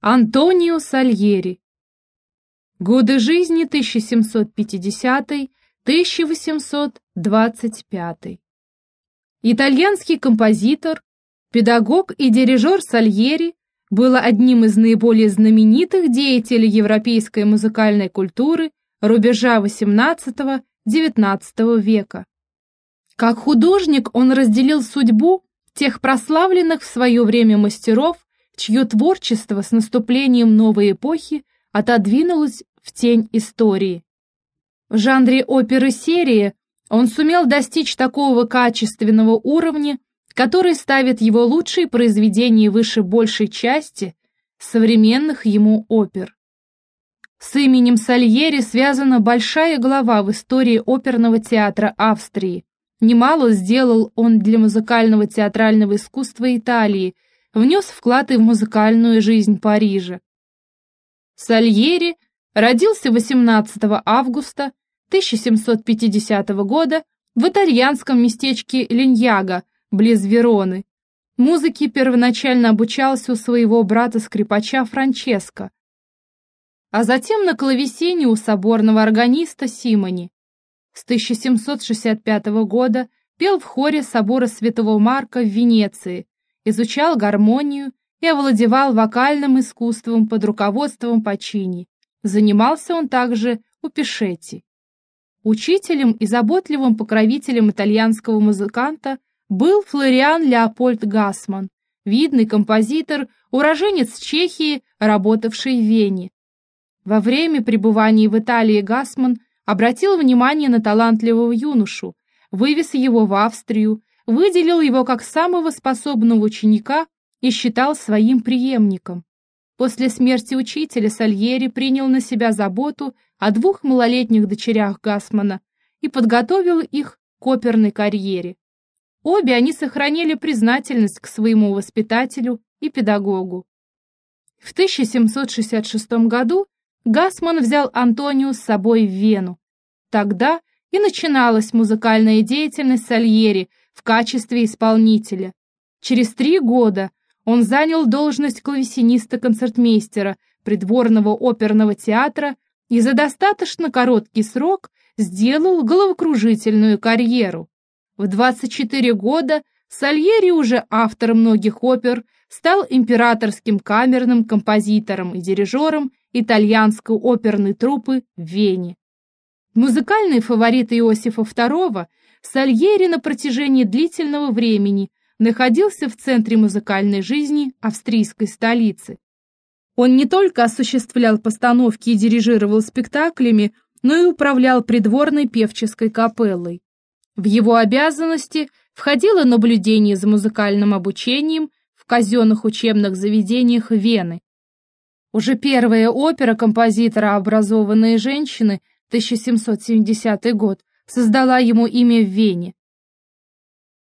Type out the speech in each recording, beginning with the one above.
Антонио Сальери. Годы жизни 1750-1825. Итальянский композитор, педагог и дирижер Сальери был одним из наиболее знаменитых деятелей европейской музыкальной культуры рубежа XVIII-XIX века. Как художник он разделил судьбу тех прославленных в свое время мастеров, чье творчество с наступлением новой эпохи отодвинулось в тень истории. В жанре оперы-серии он сумел достичь такого качественного уровня, который ставит его лучшие произведения выше большей части современных ему опер. С именем Сальери связана большая глава в истории оперного театра Австрии. Немало сделал он для музыкального театрального искусства Италии – внес вклад и в музыкальную жизнь Парижа. Сальери родился 18 августа 1750 года в итальянском местечке Линьяго, близ Вероны. Музыке первоначально обучался у своего брата-скрипача Франческо, а затем на клавесине у соборного органиста Симони. С 1765 года пел в хоре собора Святого Марка в Венеции, изучал гармонию и овладевал вокальным искусством под руководством Пачини. Занимался он также у Пишетти. Учителем и заботливым покровителем итальянского музыканта был Флориан Леопольд Гасман, видный композитор, уроженец Чехии, работавший в Вене. Во время пребывания в Италии Гасман обратил внимание на талантливого юношу, вывез его в Австрию, выделил его как самого способного ученика и считал своим преемником. После смерти учителя Сальери принял на себя заботу о двух малолетних дочерях Гасмана и подготовил их к оперной карьере. Обе они сохранили признательность к своему воспитателю и педагогу. В 1766 году Гасман взял Антонио с собой в Вену. Тогда и начиналась музыкальная деятельность Сальери в качестве исполнителя. Через три года он занял должность клавесиниста-концертмейстера придворного оперного театра и за достаточно короткий срок сделал головокружительную карьеру. В 24 года Сальери, уже автор многих опер, стал императорским камерным композитором и дирижером итальянской оперной труппы в Вене. Музыкальный фаворит Иосифа II Сальери на протяжении длительного времени находился в центре музыкальной жизни австрийской столицы. Он не только осуществлял постановки и дирижировал спектаклями, но и управлял придворной певческой капеллой. В его обязанности входило наблюдение за музыкальным обучением в казенных учебных заведениях Вены. Уже первая опера композитора «Образованные женщины» 1770 год создала ему имя в Вене.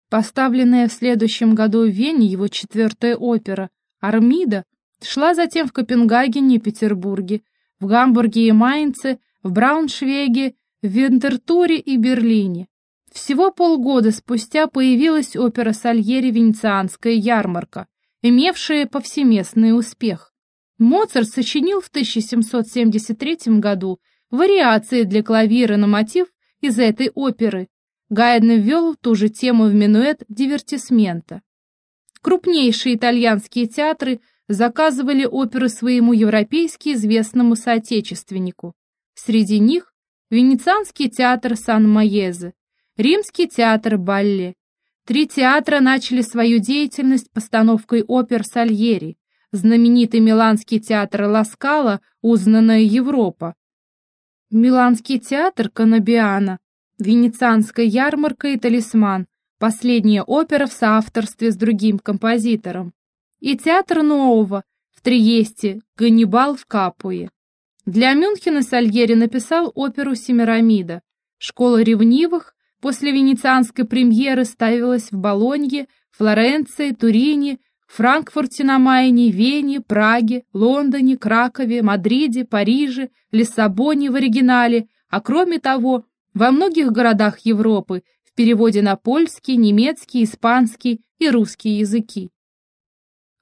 Поставленная в следующем году в Вене его четвертая опера «Армида» шла затем в Копенгагене и Петербурге, в Гамбурге и Майнце, в Брауншвейге, в Винтертуре и Берлине. Всего полгода спустя появилась опера Сальери «Венецианская ярмарка», имевшая повсеместный успех. Моцарт сочинил в 1773 году вариации для клавира на мотив из этой оперы. Гайден ввел ту же тему в минуэт дивертисмента. Крупнейшие итальянские театры заказывали оперы своему европейски известному соотечественнику. Среди них Венецианский театр Сан-Маезе, Римский театр Балле. Три театра начали свою деятельность постановкой опер Сальери, знаменитый Миланский театр Ласкала, узнанная Европа, Миланский театр Канабиана, Венецианская ярмарка и талисман, последняя опера в соавторстве с другим композитором, и театр Нового в Триесте, Ганнибал в Капуе. Для Мюнхена Сальери написал оперу «Семирамида». Школа ревнивых после венецианской премьеры ставилась в Болонье, Флоренции, Турине, Франкфурте на Майне, Вене, Праге, Лондоне, Кракове, Мадриде, Париже, Лиссабоне в оригинале, а кроме того, во многих городах Европы в переводе на польский, немецкий, испанский и русский языки.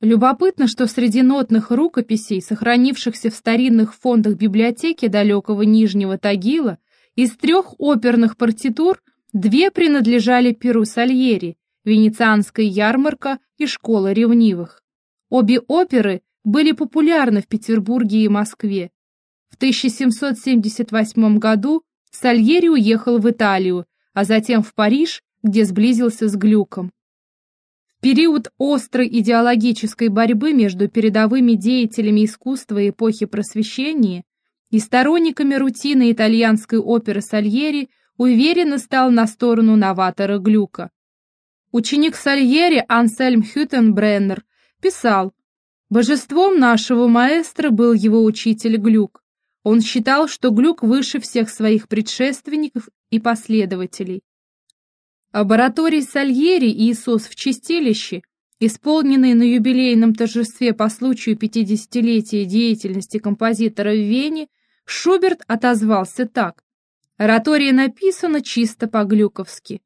Любопытно, что среди нотных рукописей, сохранившихся в старинных фондах библиотеки далекого Нижнего Тагила, из трех оперных партитур две принадлежали Перу Сальери, Венецианская ярмарка и Школа ревнивых. Обе оперы были популярны в Петербурге и Москве. В 1778 году Сальери уехал в Италию, а затем в Париж, где сблизился с Глюком период острой идеологической борьбы между передовыми деятелями искусства эпохи Просвещения и сторонниками рутины итальянской оперы Сальери уверенно стал на сторону новатора Глюка. Ученик Сальери Ансельм Хютенбреннер писал, «Божеством нашего маэстро был его учитель Глюк. Он считал, что Глюк выше всех своих предшественников и последователей. Лабораторий Сальери «Иисус в чистилище», исполненный на юбилейном торжестве по случаю 50-летия деятельности композитора в Вене, Шуберт отозвался так. Оратория написана чисто по-глюковски.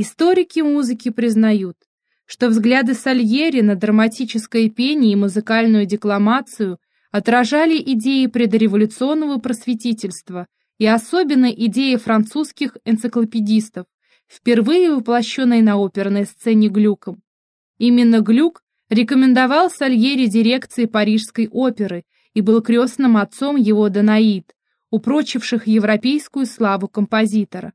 Историки музыки признают, что взгляды Сальери на драматическое пение и музыкальную декламацию отражали идеи предреволюционного просветительства и особенно идеи французских энциклопедистов, впервые воплощенной на оперной сцене Глюком. Именно Глюк рекомендовал Сальери дирекции Парижской оперы и был крестным отцом его Данаид, упрочивших европейскую славу композитора.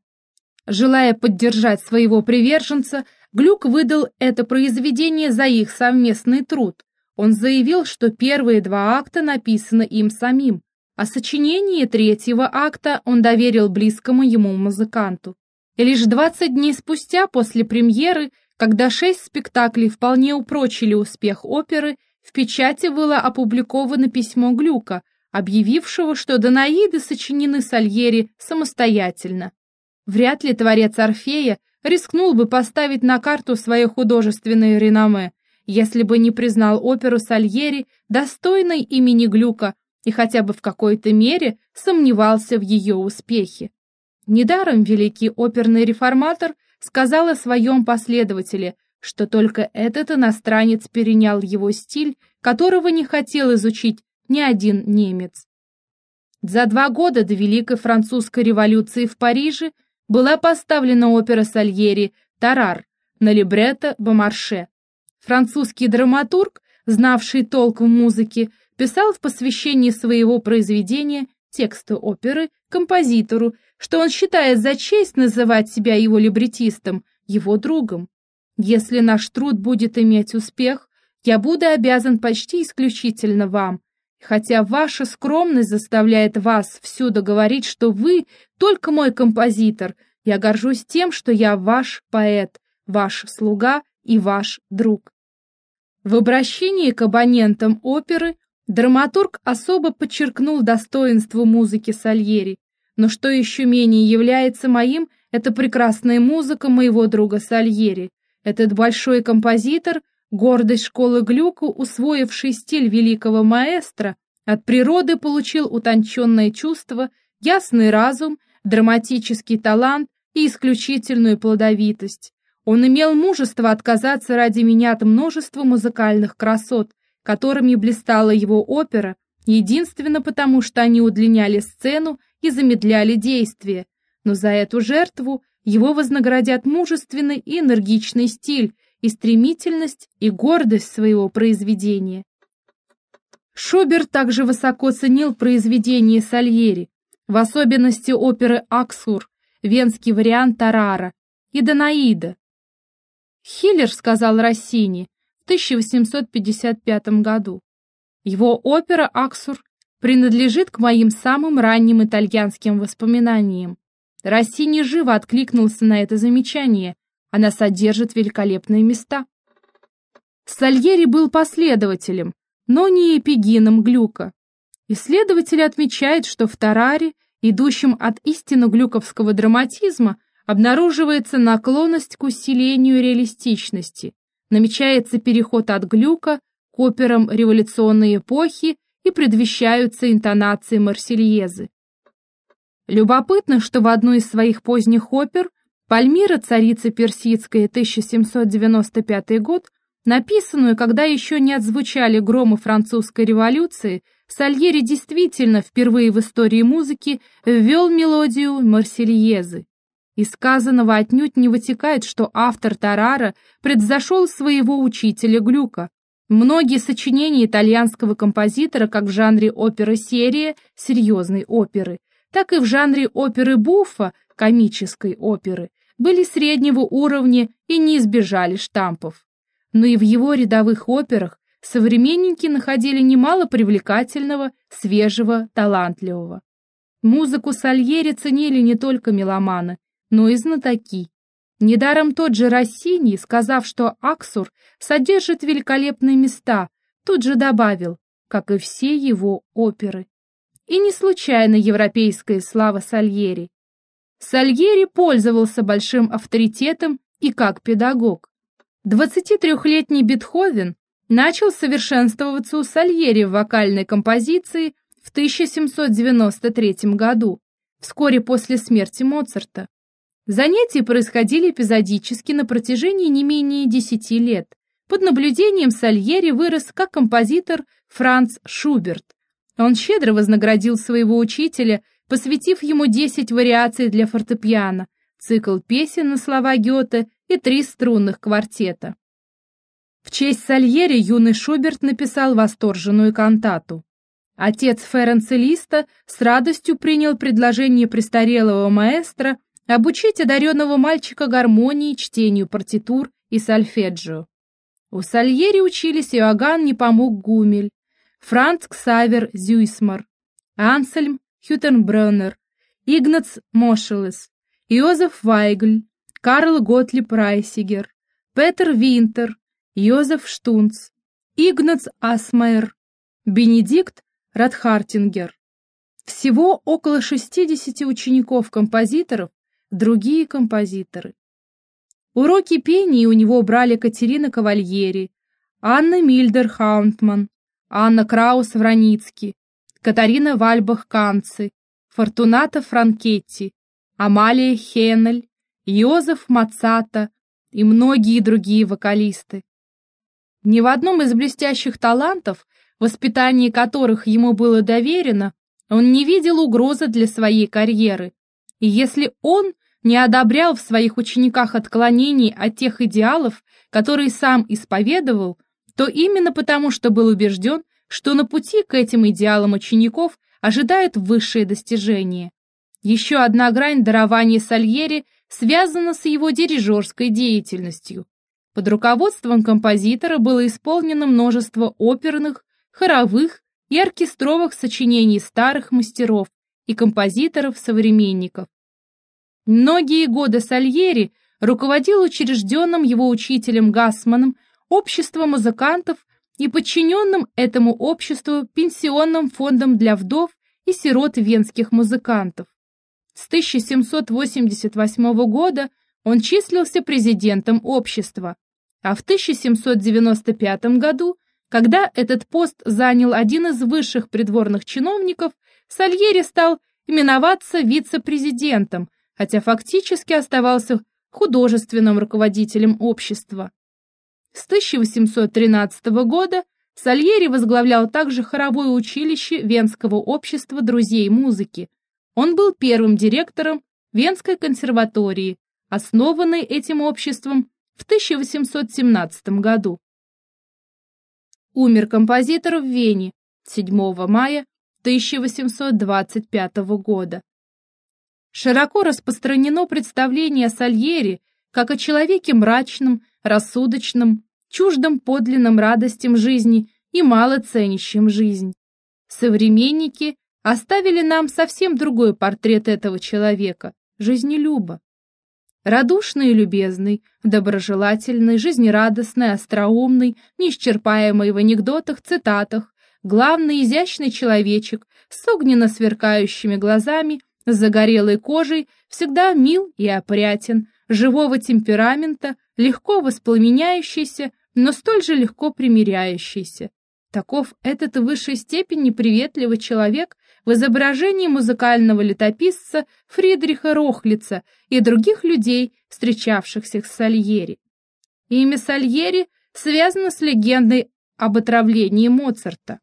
Желая поддержать своего приверженца, Глюк выдал это произведение за их совместный труд. Он заявил, что первые два акта написаны им самим, а сочинение третьего акта он доверил близкому ему музыканту. И лишь 20 дней спустя после премьеры, когда шесть спектаклей вполне упрочили успех оперы, в печати было опубликовано письмо Глюка, объявившего, что Данаиды сочинены Сальери самостоятельно. Вряд ли творец Орфея рискнул бы поставить на карту свое художественное реноме, если бы не признал оперу Сальери достойной имени Глюка и хотя бы в какой-то мере сомневался в ее успехе. Недаром великий оперный реформатор сказал о своем последователе, что только этот иностранец перенял его стиль, которого не хотел изучить ни один немец. За два года до Великой Французской революции в Париже была поставлена опера Сальери «Тарар» на либретто Бомарше. Французский драматург, знавший толк в музыке, писал в посвящении своего произведения текста оперы композитору, что он считает за честь называть себя его либретистом, его другом. Если наш труд будет иметь успех, я буду обязан почти исключительно вам, хотя ваша скромность заставляет вас всюду говорить, что вы только мой композитор, я горжусь тем, что я ваш поэт, ваш слуга и ваш друг. В обращении к абонентам оперы драматург особо подчеркнул достоинство музыки Сальери, но что еще менее является моим, это прекрасная музыка моего друга Сальери. Этот большой композитор, гордость школы Глюку, усвоивший стиль великого маэстро, от природы получил утонченное чувство, ясный разум, драматический талант и исключительную плодовитость. Он имел мужество отказаться ради меня от множества музыкальных красот, которыми блистала его опера, единственно потому, что они удлиняли сцену и замедляли действие, но за эту жертву его вознаградят мужественный и энергичный стиль, и стремительность, и гордость своего произведения. Шуберт также высоко ценил произведения Сальери, в особенности оперы «Аксур», венский вариант Тарара и «Данаида». Хиллер сказал Россини в 1855 году. Его опера «Аксур» принадлежит к моим самым ранним итальянским воспоминаниям. Россини живо откликнулся на это замечание. Она содержит великолепные места. Сальери был последователем, но не эпигином Глюка. Исследователи отмечают, что в Тараре, идущем от истинно глюковского драматизма, обнаруживается наклонность к усилению реалистичности, намечается переход от Глюка к операм революционной эпохи и предвещаются интонации Марсельезы. Любопытно, что в одну из своих поздних опер «Пальмира, царица персидская, 1795 год» Написанную, когда еще не отзвучали громы французской революции, Сальери действительно впервые в истории музыки ввел мелодию Марсельезы. Из сказанного отнюдь не вытекает, что автор Тарара предзашел своего учителя Глюка. Многие сочинения итальянского композитора как в жанре оперы-серия, серьезной оперы, так и в жанре оперы буффа, комической оперы, были среднего уровня и не избежали штампов. Но и в его рядовых операх современники находили немало привлекательного, свежего, талантливого. Музыку Сальери ценили не только меломаны, но и знатоки. Недаром тот же Россини, сказав, что Аксур содержит великолепные места, тут же добавил, как и все его оперы. И не случайно европейская слава Сальери. Сальери пользовался большим авторитетом и как педагог. 23-летний Бетховен начал совершенствоваться у Сальери в вокальной композиции в 1793 году, вскоре после смерти Моцарта. Занятия происходили эпизодически на протяжении не менее десяти лет. Под наблюдением Сальери вырос как композитор Франц Шуберт. Он щедро вознаградил своего учителя, посвятив ему 10 вариаций для фортепиано, цикл песен на слова Гёте и три струнных квартета. В честь Сальери юный Шуберт написал восторженную кантату. Отец Ференца Листа с радостью принял предложение престарелого маэстро обучить одаренного мальчика гармонии, чтению партитур и сольфеджио. У Сальери учились Иоганн Непомук Гуммель, Франц Ксавер Зюсмайр, Ансельм Хюттенбреннер, Игнац Мошелес, Йозеф Вайгль, Карл Готлиб Райсигер, Петер Винтер, Йозеф Штунц, Игнац Асмайер, Бенедикт Рандхартингер. Всего около 60 учеников-композиторов другие композиторы. Уроки пения у него брали Катерина Кавальери, Анна Мильдер-Хаунтман, Анна Краус-Враницкий, Катарина Вальбах-Канци, Фортуната Франкетти, Амалия Хеннель, Йозеф Мацата и многие другие вокалисты. Ни в одном из блестящих талантов, воспитание которых ему было доверено, он не видел угрозы для своей карьеры. И если он не одобрял в своих учениках отклонений от тех идеалов, которые сам исповедовал, то именно потому, что был убежден, что на пути к этим идеалам учеников ожидают высшие достижения. Еще одна грань дарования Сальери связана с его дирижерской деятельностью. Под руководством композитора было исполнено множество оперных, хоровых и оркестровых сочинений старых мастеров и композиторов-современников, Многие годы Сальери руководил учрежденным его учителем Гасманом обществом музыкантов и подчиненным этому обществу пенсионным фондом для вдов и сирот венских музыкантов. С 1788 года он числился президентом общества, а в 1795 году, когда этот пост занял один из высших придворных чиновников, Сальери стал именоваться вице-президентом, хотя фактически оставался художественным руководителем общества. С 1813 года Сальери возглавлял также хоровое училище Венского общества друзей музыки. Он был первым директором Венской консерватории, основанной этим обществом в 1817 году. Умер композитор в Вене 7 мая 1825 года. Широко распространено представление о Сальери как о человеке мрачном, рассудочном, чуждом подлинным радостям жизни и мало ценящим жизнь. Современники оставили нам совсем другой портрет этого человека, жизнелюба. Радушный и любезный, доброжелательный, жизнерадостный, остроумный, неисчерпаемый в анекдотах, цитатах, главный изящный человечек с огненно сверкающими глазами с загорелой кожей, всегда мил и опрятен, живого темперамента, легко воспламеняющийся, но столь же легко примиряющийся. Таков этот в высшей степени приветливый человек в изображении музыкального летописца Фридриха Рохлица и других людей, встречавшихся с Сальери. Имя Сальери связано с легендой об отравлении Моцарта.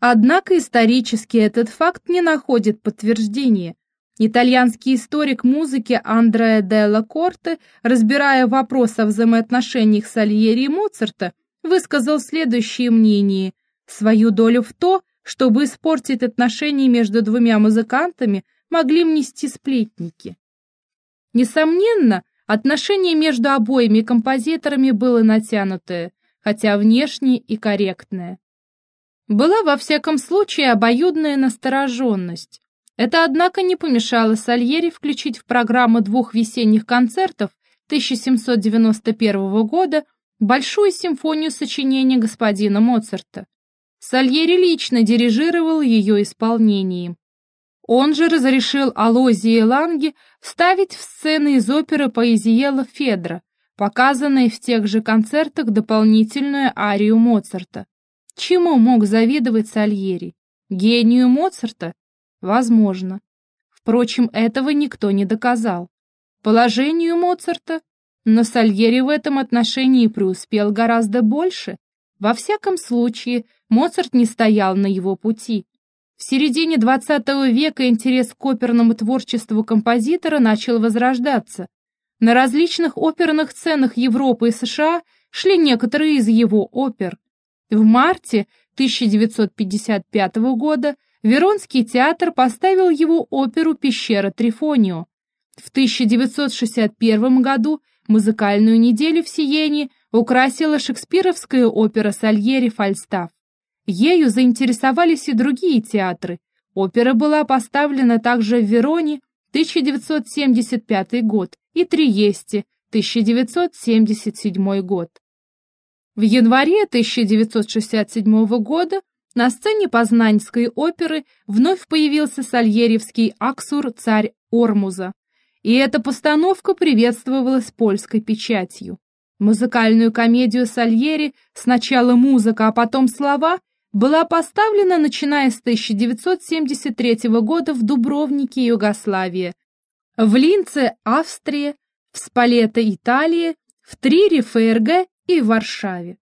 Однако исторически этот факт не находит подтверждения. Итальянский историк музыки Андреа Делла Корте, разбирая вопрос о взаимоотношениях Сальери и Моцарта, высказал следующее мнение. Свою долю в то, чтобы испортить отношения между двумя музыкантами, могли внести сплетники. Несомненно, отношение между обоими композиторами было натянутое, хотя внешне и корректное. Была во всяком случае обоюдная настороженность. Это, однако, не помешало Сальери включить в программу двух весенних концертов 1791 года большую симфонию сочинений господина Моцарта. Сальери лично дирижировал ее исполнением. Он же разрешил Алозии Ланге вставить в сцены из оперы Поэзиела Федра, показанной в тех же концертах дополнительную арию Моцарта. Чему мог завидовать Сальери? Гению Моцарта? Возможно. Впрочем, этого никто не доказал. Положению Моцарта? Но Сальери в этом отношении преуспел гораздо больше. Во всяком случае, Моцарт не стоял на его пути. В середине XX века интерес к оперному творчеству композитора начал возрождаться. На различных оперных сценах Европы и США шли некоторые из его опер. В марте 1955 года Веронский театр поставил его оперу «Пещера Трифонио». В 1961 году музыкальную неделю в Сиене украсила шекспировская опера Сальери «Фальстаф». Ею заинтересовались и другие театры. Опера была поставлена также в Вероне 1975 год и Триесте 1977 год. В январе 1967 года на сцене Познанской оперы вновь появился сальеревский аксур «Царь Ормуза», и эта постановка приветствовалась польской печатью. Музыкальную комедию Сальери «Сначала музыка, а потом слова» была поставлена начиная с 1973 года в Дубровнике, Югославия, в Линце, Австрия, в Спалето, Италия, в Трире, ФРГ и в Варшаве.